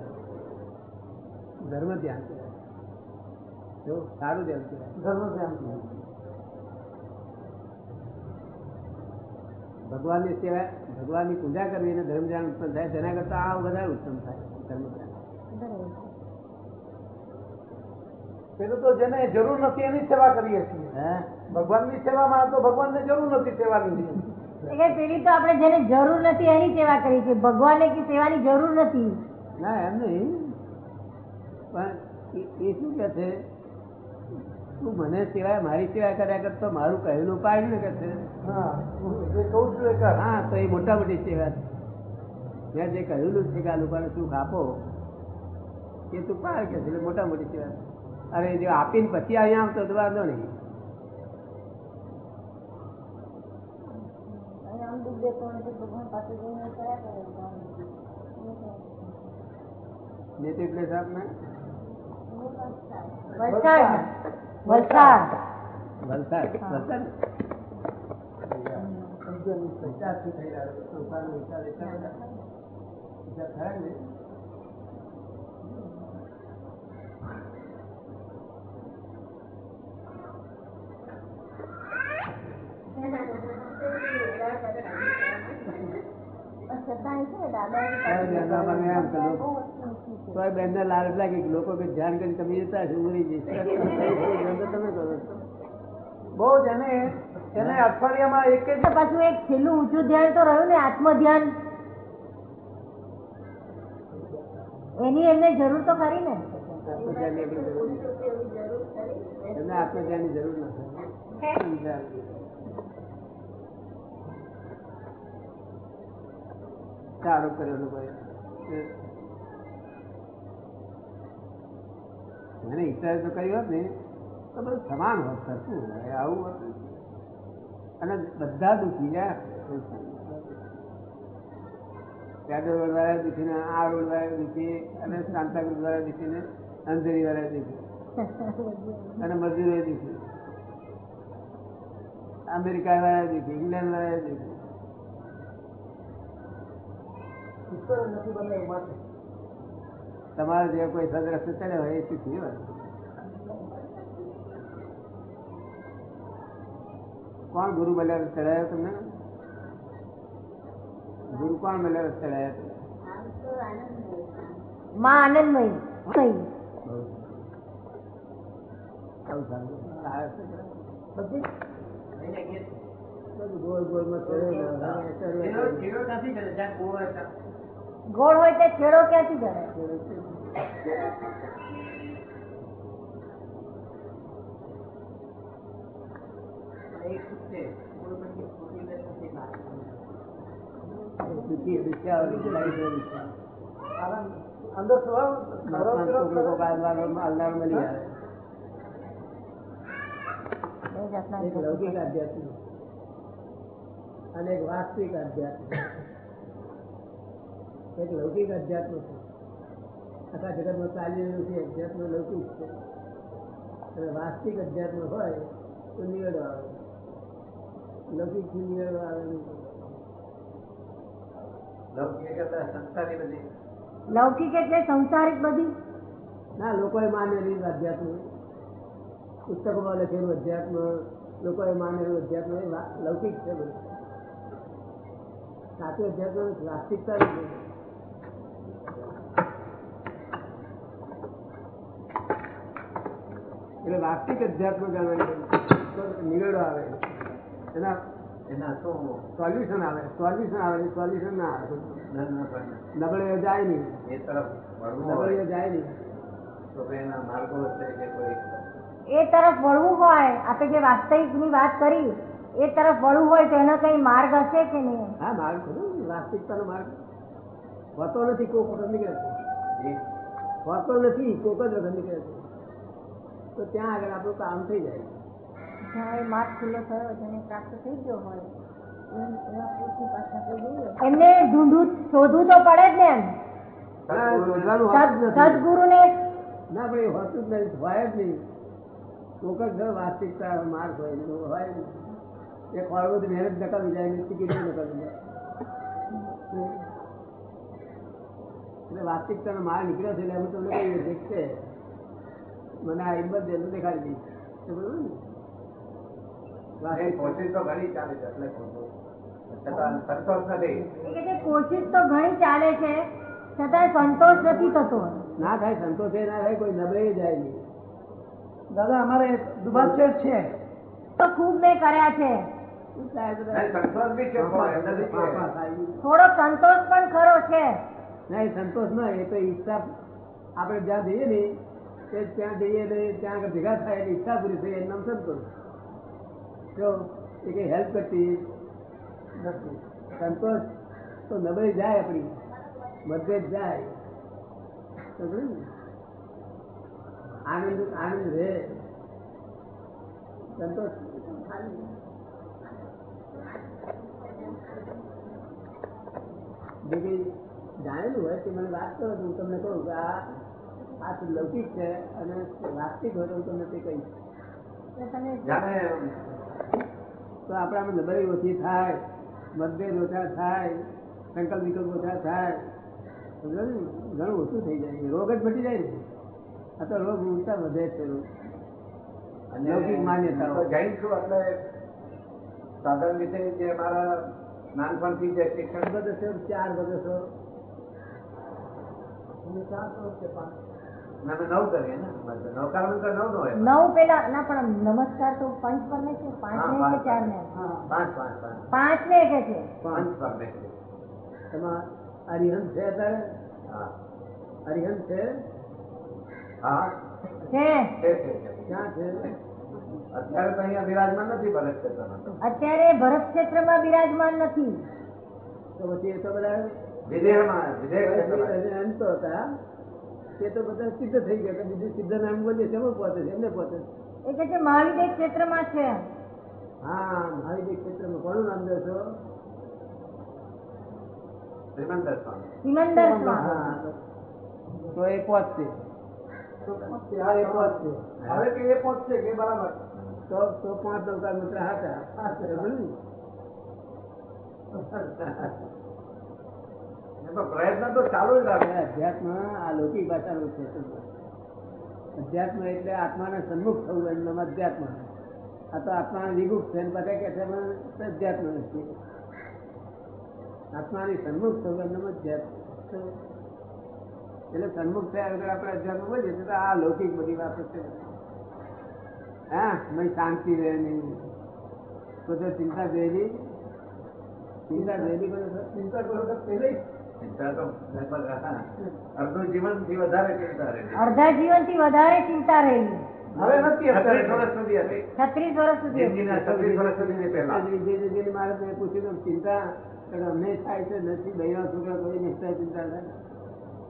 ધર્મ ધ્યાન કહેવાય. જો સારું ધ્યાન કહેવાય. ધર્મ ધ્યાન ભગવાનની સેવા ભગવાનની પૂજા કરવી અને ધર્મ ધ્યાન ઉત્પન્ન થાય તેના કરતા આ વધારે ઉત્પન્ન થાય ધર્મ ધ્યાન. પેલું તો જેને જરૂર નથી એની સેવા કરીએ છીએ. હે? ભગવાનની સેવામાં તો ભગવાનને જરૂર નથી સેવાની એટલે પેલી તો આપણે જેને જરૂર નથી એની સેવા કરી છે ભગવાનને કે સેવાની જરૂર નથી? ના એમ નહીં. પણ એ- શું કે છે? તું મને સેવા મારી સેવા કર્યા કરતો મારું કહેલું પાડ ને કે છે? હા હું જે કહું છું એ કર. હા તો એ મોટા મોટી સેવા છે. મેં જે કહેલું છે કે આ લોકોને સુખ આપો એ તું પાડ કે છે. એટલે મોટા મોટી સેવા છે. અરે જો આપીને પછી અહીંયા આવતો તો વાંધો નહીં. નેટિવ પ્લેસ આપને વલસાડ વલસાડ. વલસાડ. વલસાડ. પચાસથી થઈ રહ્યા છે. સંસારનો એટલા બધા. હિસાબ થાય ને લોકો- લાલચ લાગી કે લોકો કે ધ્યાન કરી તમે જતા છો ઉડી જઈશ તમે કરો બહુ જ એને એને અઠવાડિયામાં એક જ પાછું એક છેલ્લું ઊંચું ધ્યાન તો રહ્યું ને આત્મ ધ્યાન એની એમને જરૂર તો ખરી ને. એમને આત્મધ્યાનની જરૂર નથી. આરોપ કર્યો લોકોએ મને ઈચ્છા તો કહ્યું હોત ને, તો બધું સમાન હોત સરખું હોય? આવું હોત અને બધા દુઃખી ગયા પેટ્રોલ રોડ વાળા દુઃખી ને, આ રોડ દુઃખી અને શાંતાક્રુઝ વાળા દુઃખી ને અંધેરી વાળા દુઃખી. અને મજૂરો દુઃખી. અમેરિકા વાળા દુઃખી ઇંગ્લેન્ડ વાળા દુઃખી. તમારે જે કોઈ સદરસ્તે ચડે હોય એ સુખી હોય. કોણ ગુરુ મળ્યા ચડાયો તમને? ગુરુ કોણ મળ્યા ચડાયા માં આનંદમય. નહીં આવું સારું. આ શું કરે? બધું ગોળ ગોળમાં ચડ્યો ને ચડ્યો. ગોળ હોય તે છેડો ક્યાંથી અંદર અલ્લાહ મળી આવે એક લૌકિક અને એક વાસ્તવિક આધ્યાત્મ એક લૌકિક અધ્યાત્મ છે. આખા જગતમાં ચાલી રહ્યું છે અધ્યાત્મ લૌકિક છે. અને વાસ્તવિક અધ્યાત્મ હોય તો નિવેડો આવે. લૌકિકથી નિવેડો આવે નહીં. લૌકિક એટલે સંસારિક બધી? ના લોકોએ માનેલી અધ્યાત્મ. પુસ્તકોમાં લખેલું અધ્યાત્મ લોકોએ માનેલું અધ્યાત્મ. એ લૌકિક છે બધું. સાચું અધ્યાત્મ વાસ્તવિકતા નથી એટલે વાસ્તવિક અધ્યાત્મ જાણવાની તો નિવેડો આવે. એના એના સોલ્યુશન આવે. સોલ્યુશન આવે સોલ્યુશન ના આવે. નબળે જાય નહીં. એ તરફ વળવું નબળે હોય. જાય નહીં. તો એના માર્ગો છે કે કોઈ એ તરફ વળવું હોય. આપણે જે વાસ્તવિકની વાત કરી એ તરફ વળવું હોય તો એનો કઈ માર્ગ હશે કે નહીં? હા માર્ગ ખરો. નો વાસ્તવિકતાનો માર્ગ. હોતો નથી કોક વખત નીકળે છે. હોતો નથી કોક જ વખત નીકળે છે. તો ત્યાં આગળ આપણું કામ થઈ જાય. જ્યાં એ માર્ગ ખુલ્લો થયો જેને પ્રાપ્ત થઈ ગયો હોય એમને ઢૂંઢવું શોધવું તો પડે જ ને એમ. ના, શોધવાનું હોતું જ સદ- નથી. સદગુરુને ના પણ એ હોતું જ નહીં હોય જ નહીં. કોક જ વાસ્તવિકતા માર્ગ હોય એનું હોય નહીં. એ ખોળવું તો મહેનત નકામી જાય ને ટિકિટ નકામી જાય એટલે વાસ્તવિકતાનો માર્ગ નીકળ્યો છે એટલે અમે તમને કહીએ છે મને આ હિંમત દેલું દેખાડી દઈશ તો બરોબર ને? કોશિશ તો ઘણી ચાલે છે એટલે કહું છું. છતાં સંતોષ નથી. એ કે જે કોશિશ તો ઘણી ચાલે છે છતાં સંતોષ નથી થતો. ના થાય સંતોષ એ ના થાય કોઈ નબળે જાય નહીં. દાદા અમારે દુભાષ છે તો ખૂબ મેં કર્યા છે. થોડો સંતોષ પણ ખરો છે. નહીં સંતોષ નહીં એ તો ઈચ્છા આપણે જ્યાં જઈએ ને તે ત્યાં જઈએ એટલે ત્યાં આગળ ભેગા થાય એટલે ઈચ્છા પૂરી થઈ એનું નામ સંતોષ જો એ કઈ હેલ્પ કરતી નથી સંતોષ તો નબળી જાય આપણી મતભેદ જાય સમજ્યું ને? આનંદ આનંદ રહે સંતોષ ખાલી જે કંઈ જાણેલું હોય તે મને વાત કરો તો હું તમને કહું કે આ આ તો લૌકિક છે અને વાસ્તવિક હોય તો હું તમને તે કહીશ એટલે તમે જાણે તો આપણામાં નબળી ઓછી થાય મતભેદ ઓછા થાય સંકલ્પ વિકલ્પ ઓછા થાય સમજો ને? ઘણું ઓછું થઈ જાય રોગ જ મટી જાય ને આ તો રોગ ઉલટા વધે છે રોગ. અને લૌકિક માન્યતાઓ. હું તો જૈન છું એટલે સાધન વિશે જે મારા નાનપણથી જે શિક્ષણ બદસો ચાર બદસો અમે નવ કરીએ ને નવકારમાં તો નવ નો. હોય. નવ પેલા ના પણ નમસ્કાર તો પંચ પર ને છે પાંચ ને કે ચાર ને? પાંચ પાંચ પાંચ. પાંચ ને કે છે? પાંચ પર ને એમાં અરિહંત છે અત્યારે? હા. છે? હા. ક્યાં છે? અત્યારે તો અહીંયા બિરાજમાન નથી ભરત ક્ષેત્રમાં અત્યારે ભરત ક્ષેત્રમાં બિરાજમાન નથી. તો પછી એ તો બધા વિદેહમાં વિદેહ ક્ષેત્રમાં અંત હતા. તે તો બધા સિદ્ધ થઈ ગયા બીજું સિદ્ધ નામ બોલીએ તેમાં પહોંચે છે એમને પહોંચે છે. એ કે છે મહાવિદ્ય ક્ષેત્રમાં છે. હા મહાવિદ્ય ક્ષેત્રમાં. કોનું નામ દેશો સ્વામી. સિમંદર સ્વામી. તો એ પહોંચશે. પોત છે. હવે કે એ પહોંચશે કે બરાબર? તો તો પાંચ અવતાર મિત્ર હતા પ્રયત્ન તો ચાલુ જ રાખે. આ અધ્યાત્મ આ લૌકિક ભાષાનું છે. અધ્યાત્મ એટલે આત્માને સન્મુખ થવું એનું નામ અધ્યાત્મ. આ તો આત્માને વિગુપ્ત છે અને બધા કે છે એમાં અધ્યાત્મ નથી. આત્માની સન્મુખ થવું એનું નામ અધ્યાત્મ. તો એટલે સન્મુખ થયા વગર આપણે અધ્યાત્મ બોલીએ તો આ લૌકિક બધી વાતો છે. હા મને શાંતિ રહે નહીં બધો ચિંતા ગયેલી ચિંતા ગયેલી બધો ચિંતા કરો તો પહેલે ચિંતા જીવન અડધું જીવનથી વધારે ચિંતા રહે અડધા જીવનથી વધારે ચિંતા રહેલી. હવે નથી છત્રીસ વર્ષ સુધી હતી. છત્રીસ વર્ષ સુધી છત્રીસ વર્ષ સુધી પહેલા. મારે પૂછ્યું ચિંતા અમને થાય છે નથી બહેનો છોકરા કોઈ નહીં ચિંતા થાય.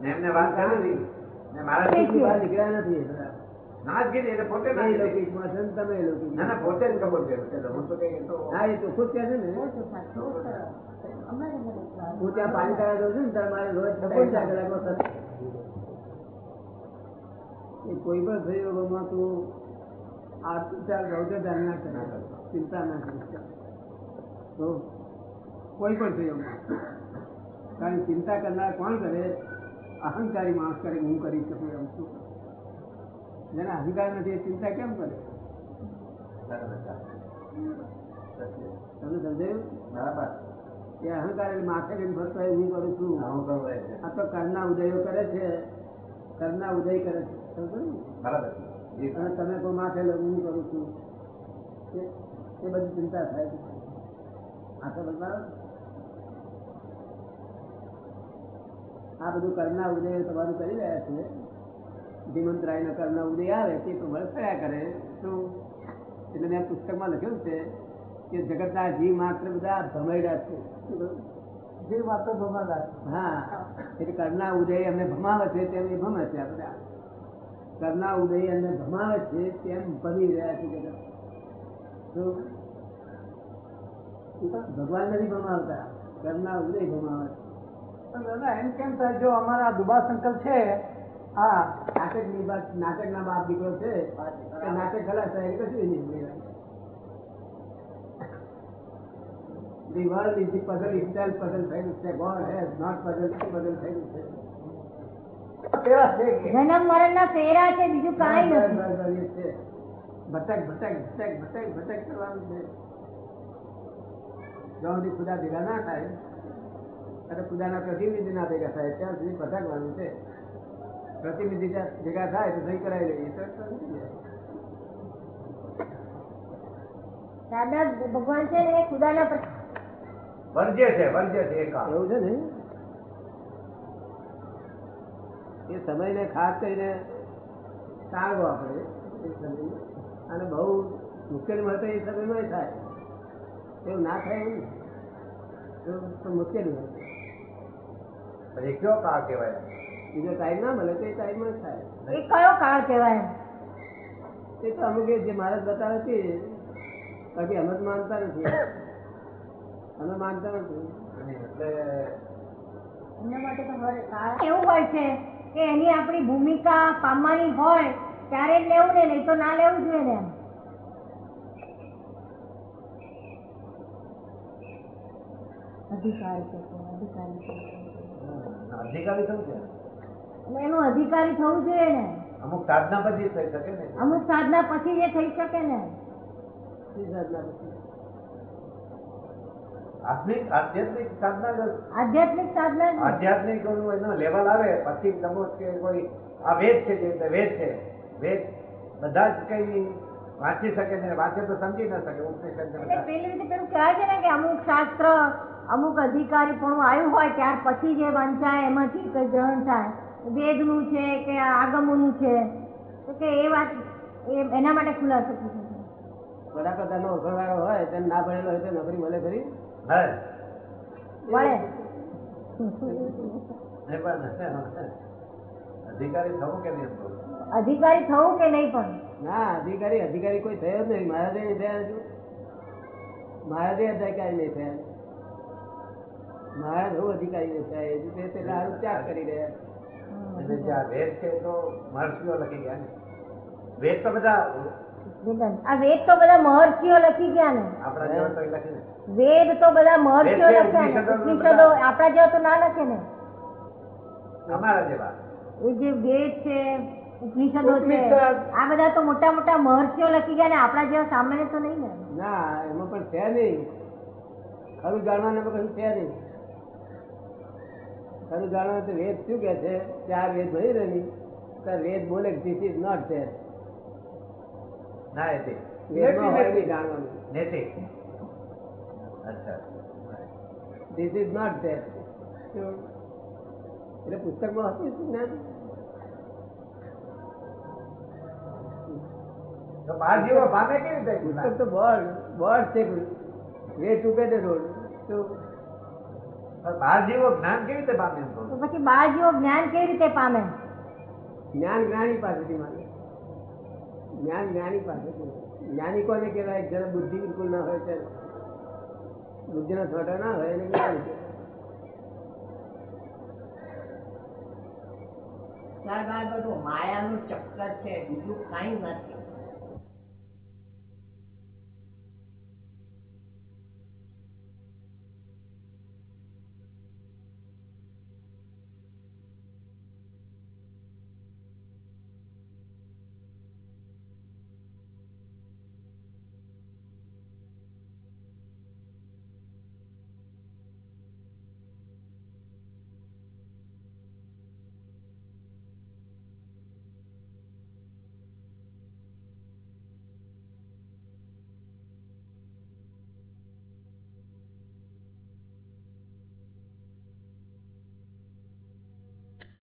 ને એમને વાત કરી મારા નીકળ્યા નથી. ના જ એટલે પોતે ના એ કીધી. છે ને તમે લૌકિક ના ના પોતે જ છે હા એ તો ખુદ કહે છે ને. હું ત્યાં પાણી કરાવી દઉં છું ને ત્યારે મારે રોજ ચાર કલાકમાં. એ કોઈ પણ સંયોગોમાં તું આ વિચાર રૌદ્ર ધ્યાન ના કરે ચિંતા ના કરે. તો કોઈ પણ સંયોગમાં કારણ ચિંતા કરનાર કોણ કરે? અહંકારી માણસ કરે હું કરી શકું એમ શું જેને અહંકાર નથી એ ચિંતા કેમ કરે? તમને સમજાયું? બરાબર. એ અહંકાર માથે લઈને ફરતો હોય હું કરું છું. એ. આ તો કરના ઉદયો કરે છે. કરના ઉદય કરે છે. અને તમે કોઈ માથે લો હું કરું છું. એ- એ બધી ચિંતા થાય છે. આ તો બતાવો આ બધું કરના ઉદય તમારું કરી રહ્યા છે. ધીમંતરાયનો કરના ઉદય આવે તે પ્રમાણે થયા કરે. શું? એટલે મેં પુસ્તકમાં લખ્યું છે કે જગતના જીવ માત્ર બધા ભમેડા છે. જીવ માત્ર જે ભમાતા હા. એટલે કરના ઉદય અમને ભમાવે છે તેમ એ ભમે છે આ બધા. કરના ઉદય અમને ભમાવે છે તેમ ભમી રહ્યા છે જગત. ભગવાન નથી ભમાવતા કરના ઉદય ભમાવે છે. દાદા એમ કેમ થાય? જો અમારા દુબા સંકલ્પ છે હા નાટકની નાટક ના બાપ દીકરો છે નાટક ખલાસ થાય કશું નહીં મળે. The world is the puzzle itself puzzle થયેલું છે God has not puzzle puzzle થયેલું છે જન્મ મરણ ના ફેરા છે બીજું કઈ નથી. ભટક ભટક ભટક ભટક ભટક કરવાનું છે. જ્યાં સુધી ખુદા ભેગા ના થાય. અને ખુદાના પ્રતિનિધિ ના ભેગા થાય ત્યાં સુધી ભટકવાનું છે. પ્રતિનિધિ ભેગા થાય તો સહી કરાવી લઈએ. તો દાદા ભગવાન છે એ ખુદાના વર્જ્ય છે વર્જ્ય છે એવું છે ને? એ સમયને ખાસ કરીને ટાળવો આપણે એ. અને બહુ મુશ્કેલી મળે તો એ સમયમાં થાય. એવું ના થાય એવું તો મુશ્કેલી હોય. પછી કયો કાળ કહેવાય? બીજો ટાઈમ ના મળે તો એ ટાઈમમાં જ થાય. એ કયો કાળ કહેવાય? એ તો અમુક એ જે મહારાજ બતાવે છે બાકી અમત માનતા નથી. અમે માનતા નથી. એટલે એમના માટે તો એવું હોય છે કે એની આપણી ભૂમિકા પામવાની હોય ત્યારે જ લેવું ને નહીં તો ના લેવું જોઈએ ને અધિકારી છે અધિકારી છે. અધિકારી શું છે એનું અધિકારી થવું જોઈએ ને. અમુક સાધના પછી થઈ શકે ને. અમુક સાધના પછી જે થઈ શકે ને. સાધના નથી. આધ્યાત્મિક આધ્યાત્મિક સાધના આધ્યાત્મિક સાધના આધ્યાત્મિક એનો લેવલ આવે પછી તમો કે કોઈ આ વેદ છે જે વેદ છે. વેદ બધા જ કઈ વાંચી શકે છે વાંચે તો સમજી ન શકે ઉપનિષદ એટલે પેલી રીતે પેલું કહેવાય છે ને કે અમુક શાસ્ત્ર અમુક અધિકારી પણ આવ્યું હોય ત્યાર પછી જે વંચાય એમાંથી કઈ ગ્રહણ થાય. વેદનું છે કે આગમોનું છે તો કે એ વાત એ એના માટે ખુલાસો પૂછે. છે નો અઘરવાળો હોય તેને ના ભણેલો હોય તો નોકરી મળે ખરી. હા? અધિકારી થવું કે નહીં અધિકારી થવું કે નહીં પણ? ના અધિકારી અધિકારી કોઈ થયો જ નહીં. મહારાજે નહીં થયા હજુ. મહારાજે અધિકારી નહીં થયા. મહારાજ હું અધિકારી નહીં થયા. હજુ તે સારું ત્યાગ કરી રહ્યા. અને જ્યાં વેદ છે તો મહર્ષિઓ લખી ગયા ને. વેદ તો બધા આ વેદ તો બધા મહર્ષિઓ લખી ગયા ને. આપણા જેવા તો લખી ને. વેદ તો બધા મહર્ષિઓ લખ્યા ને ઉપનિષદો આપણા જેવા તો ના લખે ને. અમારા જેવા. એ જે વેદ છે ઉપનિષદો છે આ બધા તો મોટા મોટા મહર્ષિઓ લખી ગયા ને આપણા જેવા સામાન્ય તો નહીં ને. ના એમાં પણ છે નહીં. ખરું જાણવાના કશું છે નહીં. ખરું જાણવા તો વેદ શું કે છે? ચાર વેદ ભણી રહી. તો વેદ બોલે ધીસ ઇઝ નોટ ધેર ના નહીં જાણવાનું. નેથી અચ્છા ધીસ ઇઝ નોટ ધેર એટલે પુસ્તકમાં હતું શું જ્ઞાન? તો બાર જીવો પામે કેવી રીતે પુસ્તક તો બોર્ડ બોર્ડ છે વે ટુગેધર રોડ. તો પણ બાર જીવો જ્ઞાન કેવી રીતે પામે એમ કહું? તો પછી બાળ જેવો જ્ઞાન કેવી રીતે પામે? જ્ઞાન જ્ઞાની પાસેથી માંગે જ્ઞાન જ્ઞાની પાસેથી. જ્ઞાની કોને કહેવાય? જરા બુદ્ધિ બિલકુલ ના હોય ત્યારે. બુદ્ધિનો થોટો ના હોય એને જ્ઞાન. ત્યારબાદ બધું માયાનું ચક્કર છે બીજું કાંઈ નથી